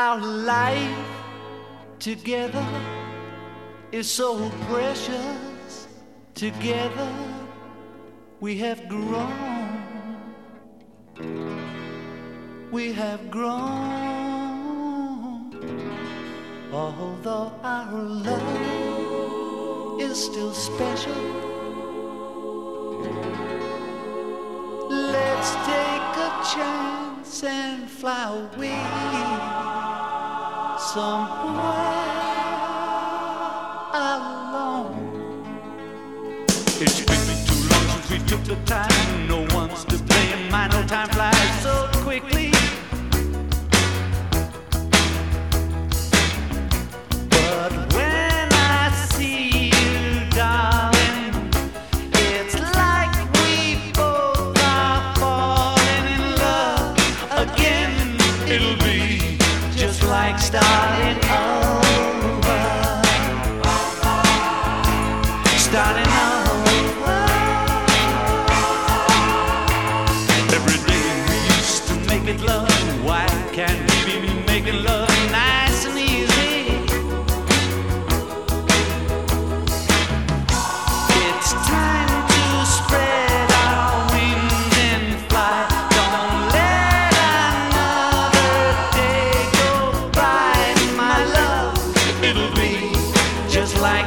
Our life together is so precious. Together we have grown. We have grown. Although our love is still special. Let's take a chance and fly away somewhere alone. It's been too long since we took the time. No one's to blame. My no time flies so quickly. Just like oh.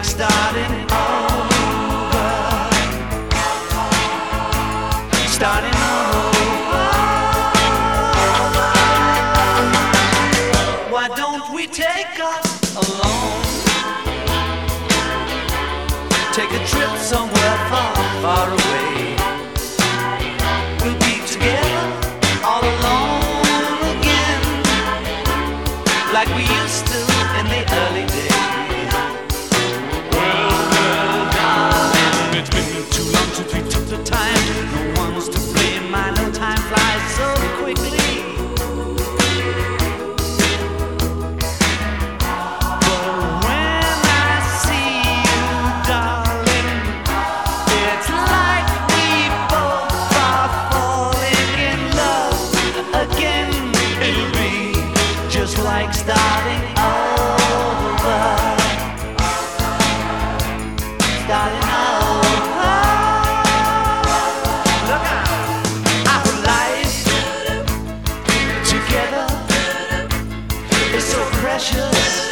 starting over, starting over. Why don't we take us alone? Take a trip somewhere far, far away. We'll be together all again, like we used to in the early days. like starting over. Starting over. Look out. Our lives together is so precious.